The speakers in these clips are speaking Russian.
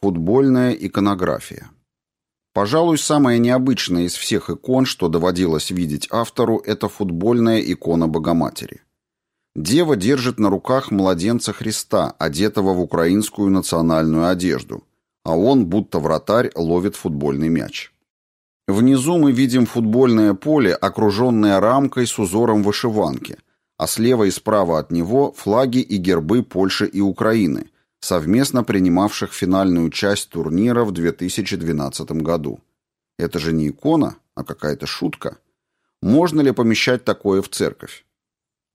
Футбольная иконография. Пожалуй, самая необычная из всех икон, что доводилось видеть автору, это футбольная икона Богоматери. Дева держит на руках младенца Христа, одетого в украинскую национальную одежду, а он, будто вратарь, ловит футбольный мяч. Внизу мы видим футбольное поле, окруженное рамкой с узором вышиванки, а слева и справа от него флаги и гербы Польши и Украины – совместно принимавших финальную часть турнира в 2012 году. Это же не икона, а какая-то шутка. Можно ли помещать такое в церковь?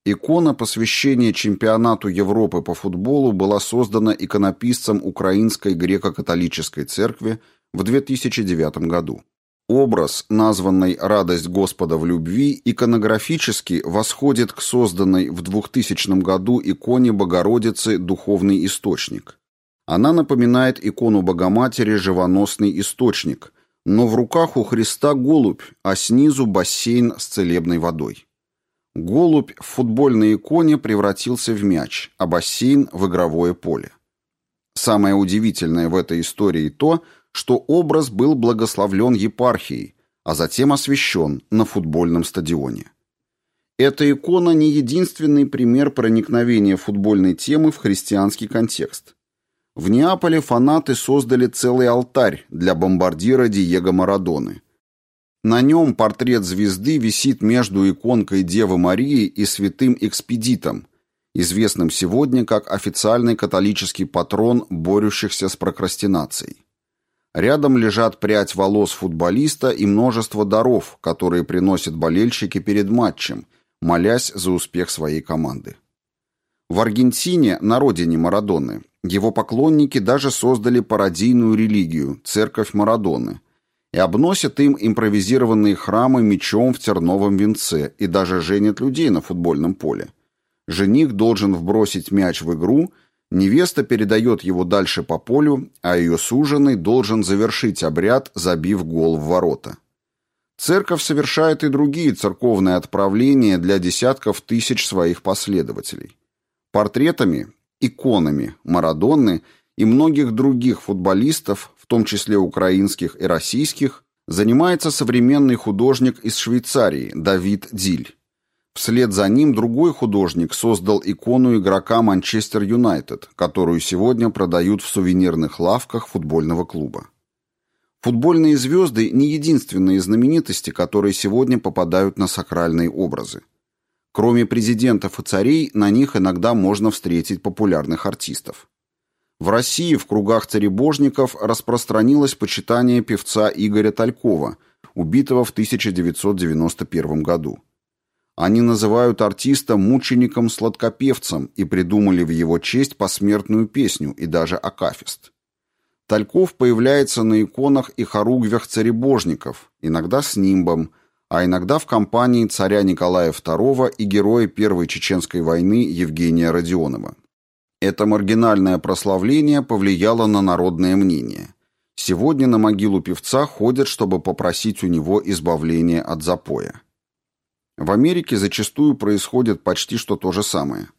Икона посвящения чемпионату Европы по футболу была создана иконописцем Украинской греко-католической церкви в 2009 году. Образ, названный «Радость Господа в любви», иконографически восходит к созданной в 2000 году иконе Богородицы «Духовный источник». Она напоминает икону Богоматери «Живоносный источник», но в руках у Христа голубь, а снизу бассейн с целебной водой. Голубь в футбольной иконе превратился в мяч, а бассейн – в игровое поле. Самое удивительное в этой истории то, что образ был благословлен епархией, а затем освящен на футбольном стадионе. Эта икона не единственный пример проникновения футбольной темы в христианский контекст. В Неаполе фанаты создали целый алтарь для бомбардира Диего Марадоны. На нем портрет звезды висит между иконкой Девы Марии и святым Экспедитом, известным сегодня как официальный католический патрон борющихся с прокрастинацией. Рядом лежат прядь волос футболиста и множество даров, которые приносят болельщики перед матчем, молясь за успех своей команды. В Аргентине, на родине Марадоны, его поклонники даже создали пародийную религию – церковь Марадоны, и обносят им импровизированные храмы мечом в терновом венце и даже женят людей на футбольном поле. Жених должен вбросить мяч в игру – Невеста передает его дальше по полю, а ее суженый должен завершить обряд, забив гол в ворота. Церковь совершает и другие церковные отправления для десятков тысяч своих последователей. Портретами, иконами Марадонны и многих других футболистов, в том числе украинских и российских, занимается современный художник из Швейцарии Давид Диль. Вслед за ним другой художник создал икону игрока Манчестер Юнайтед, которую сегодня продают в сувенирных лавках футбольного клуба. Футбольные звезды не единственные знаменитости, которые сегодня попадают на сакральные образы. Кроме президентов и царей, на них иногда можно встретить популярных артистов. В России в кругах царебожников распространилось почитание певца Игоря Талькова, убитого в 1991 году. Они называют артиста мучеником-сладкопевцем и придумали в его честь посмертную песню и даже акафист. Тальков появляется на иконах и хоругвях царебожников, иногда с нимбом, а иногда в компании царя Николая II и героя Первой Чеченской войны Евгения Родионова. Это маргинальное прославление повлияло на народное мнение. Сегодня на могилу певца ходят, чтобы попросить у него избавления от запоя. В Америке зачастую происходит почти что то же самое.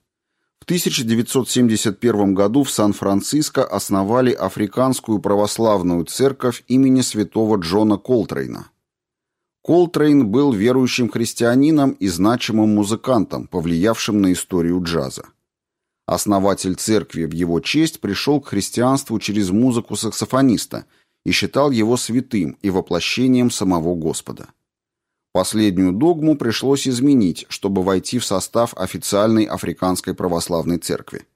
В 1971 году в Сан-Франциско основали Африканскую православную церковь имени святого Джона Колтрейна. Колтрейн был верующим христианином и значимым музыкантом, повлиявшим на историю джаза. Основатель церкви в его честь пришел к христианству через музыку саксофониста и считал его святым и воплощением самого Господа. Последнюю догму пришлось изменить, чтобы войти в состав официальной Африканской православной церкви.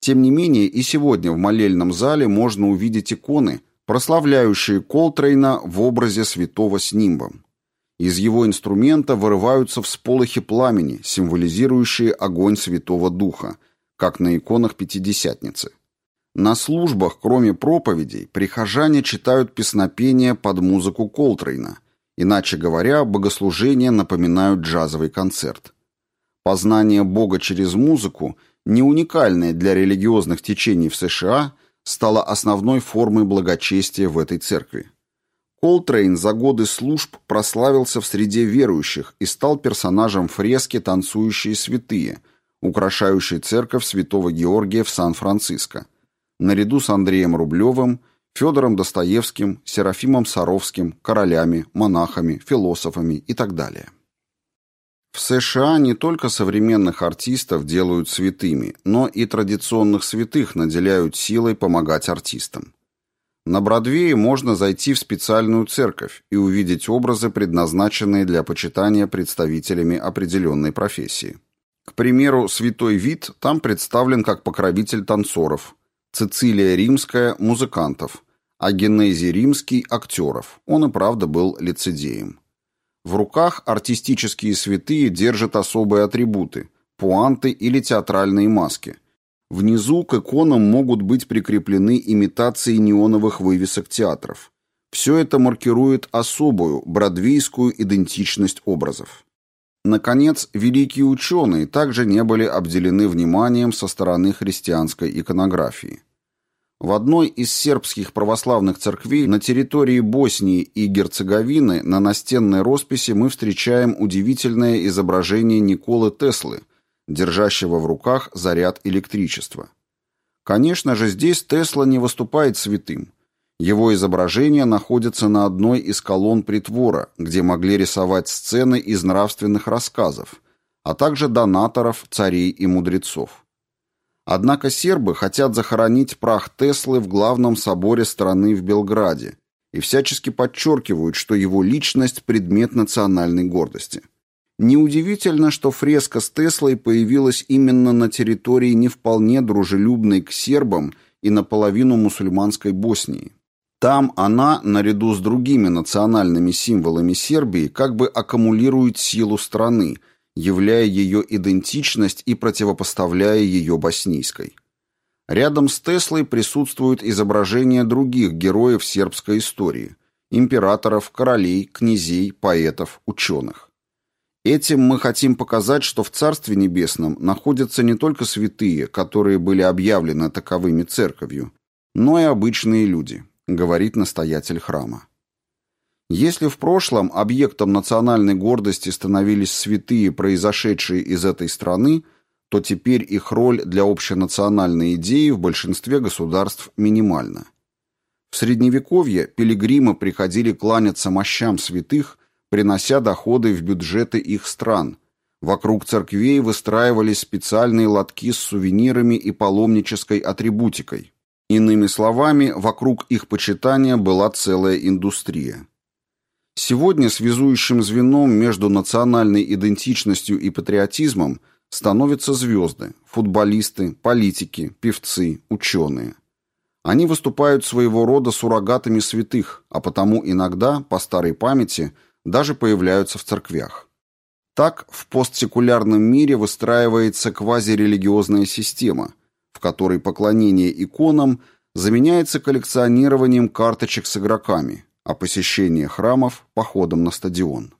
Тем не менее, и сегодня в молельном зале можно увидеть иконы, прославляющие Колтрейна в образе святого с нимбом. Из его инструмента вырываются всполохи пламени, символизирующие огонь Святого Духа, как на иконах Пятидесятницы. На службах, кроме проповедей, прихожане читают песнопения под музыку Колтрейна – Иначе говоря, богослужения напоминают джазовый концерт. Познание Бога через музыку, не уникальное для религиозных течений в США, стало основной формой благочестия в этой церкви. Колтрейн за годы служб прославился в среде верующих и стал персонажем фрески «Танцующие святые», украшающей церковь святого Георгия в Сан-Франциско. наряду с Андреем Рублевым, Федором Достоевским, Серафимом Саровским, королями, монахами, философами и так далее. В США не только современных артистов делают святыми, но и традиционных святых наделяют силой помогать артистам. На Бродвее можно зайти в специальную церковь и увидеть образы, предназначенные для почитания представителями определенной профессии. К примеру, святой Вит там представлен как покровитель танцоров, Цицилия Римская – музыкантов, а Генезий Римский – актеров. Он и правда был лицедеем. В руках артистические святые держат особые атрибуты – пуанты или театральные маски. Внизу к иконам могут быть прикреплены имитации неоновых вывесок театров. Все это маркирует особую, бродвейскую идентичность образов. Наконец, великие ученые также не были обделены вниманием со стороны христианской иконографии. В одной из сербских православных церквей на территории Боснии и Герцеговины на настенной росписи мы встречаем удивительное изображение Николы Теслы, держащего в руках заряд электричества. Конечно же, здесь Тесла не выступает святым. Его изображение находится на одной из колонн притвора, где могли рисовать сцены из нравственных рассказов, а также донаторов, царей и мудрецов. Однако сербы хотят захоронить прах Теслы в главном соборе страны в Белграде и всячески подчеркивают, что его личность – предмет национальной гордости. Неудивительно, что фреска с Теслой появилась именно на территории не вполне дружелюбной к сербам и наполовину мусульманской Боснии. Там она, наряду с другими национальными символами Сербии, как бы аккумулирует силу страны – являя ее идентичность и противопоставляя ее боснийской. Рядом с Теслой присутствуют изображения других героев сербской истории – императоров, королей, князей, поэтов, ученых. Этим мы хотим показать, что в Царстве Небесном находятся не только святые, которые были объявлены таковыми церковью, но и обычные люди, говорит настоятель храма. Если в прошлом объектом национальной гордости становились святые, произошедшие из этой страны, то теперь их роль для общенациональной идеи в большинстве государств минимальна. В Средневековье пилигримы приходили кланяться мощам святых, принося доходы в бюджеты их стран. Вокруг церквей выстраивались специальные лотки с сувенирами и паломнической атрибутикой. Иными словами, вокруг их почитания была целая индустрия. Сегодня связующим звеном между национальной идентичностью и патриотизмом становятся звезды, футболисты, политики, певцы, ученые. Они выступают своего рода суррогатами святых, а потому иногда, по старой памяти, даже появляются в церквях. Так в постсекулярном мире выстраивается квазирелигиозная система, в которой поклонение иконам заменяется коллекционированием карточек с игроками – а посещение храмов – походом на стадион.